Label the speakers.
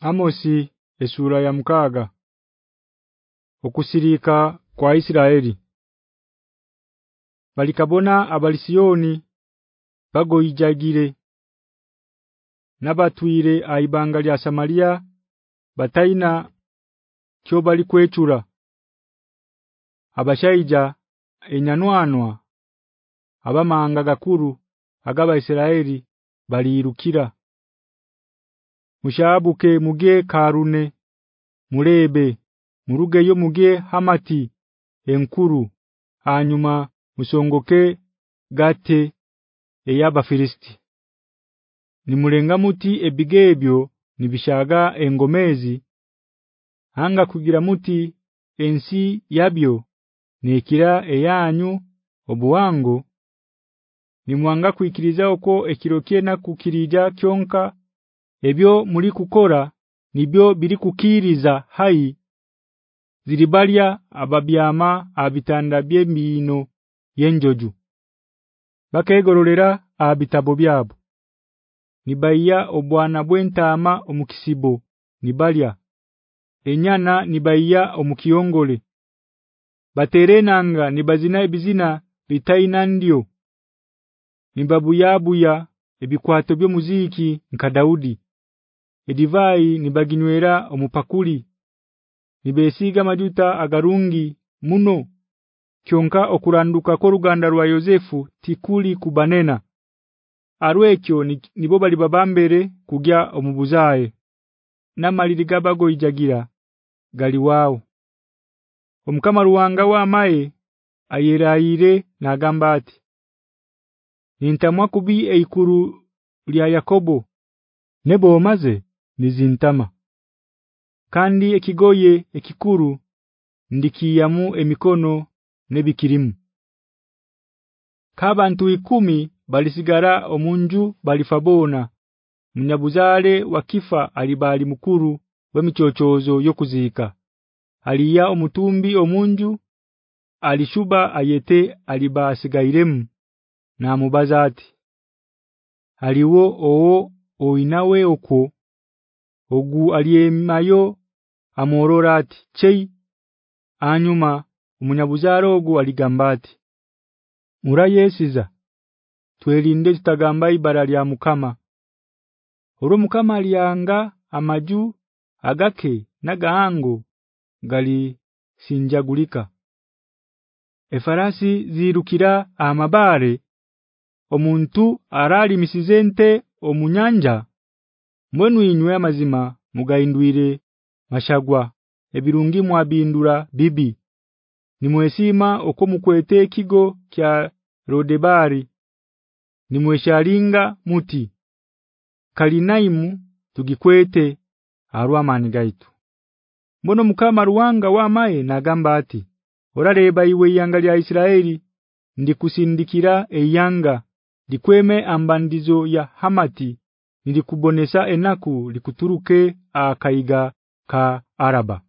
Speaker 1: Amosi esura ya mkaga Okusirika kwa Isiraeli Balikabona abalisioni bagoyijagire. Nabatwire aibanga lya Samaria bataina kyo bali kwechura Abashaija enyanwanwa abamanga gakuru agaba Isiraeli balirukira Mushabuke muge karune mulebe muruge yo muge hamati enkuru. Hanyuma musongoke gate eyaba Filisti Nimulenga muti ebigebyo nibishaga engomezi. Hanga kugira muti ensi yabyo nekira eyanyu obuwango. Nimwanga kuikiriza uko ekirokie na kukirija kyonka ebyo muri kukora nibyo biri kukiriza hai. Ziribalya ababyama abitanda byemino yenjoju. Bakegorolera abitabo byabo nibaiya obwana bwentama omukisibo nibalya. Enyana nibaiya omukiyongole baterenanga nibazina ebizina bitaina ndio nibabuyabuya ebikwato byo muziki nka Daudi edivai nibaginywera omupakuli. Nibesiga majuta agarungi muno. Kyonka okuranduka ko ruganda rwa Yosefu tikuli kubanena. Arwekyo nibo bali babambere kugya omubuzaye. Namaliri gabago ijagira gali wao omukama ruwanga wa maye ayeraire na gambati Nintamwa kubi eikuru lya Yakobo. Nebo omaze nizintama. Kandi ekigoye ekikuru ndikiyamu emikono nebikirimu. Kabantu ikumi balisigara omunju balifabona. Munyabuzale wakifa alibali mukuru wemichochozo yokuzika aliya omutumbi omunju alishuba ayete alibasigairemu na mubazati aliwo oo oinawe oko ogu aliyemayo amororati chei anyuma umunyabuzaro ogu aligambati murayesiza twelinde tutagamba ibara lya mukama. Oro mukama alianga amaju agake nagaango gali sinjagulika. Efarasi zirukira amabare omuntu arali misizente omunyanja mwenu inywe amazima mugaindwire mashagwa ebirungi mwabindura bibi. Nimwesima okomukwete kigo kya Rodebari. Nimweshalinga muti. Kalinaimu tugikwete arwamani gaitu. Mbono mukama ruwanga wa maye nagamba ati orareba iwe yanga lya Isiraeli ndikusindikira eyanga dikweme ambandizo ya Hamati nilikubonesa enaku likuturuke akaiga ka Araba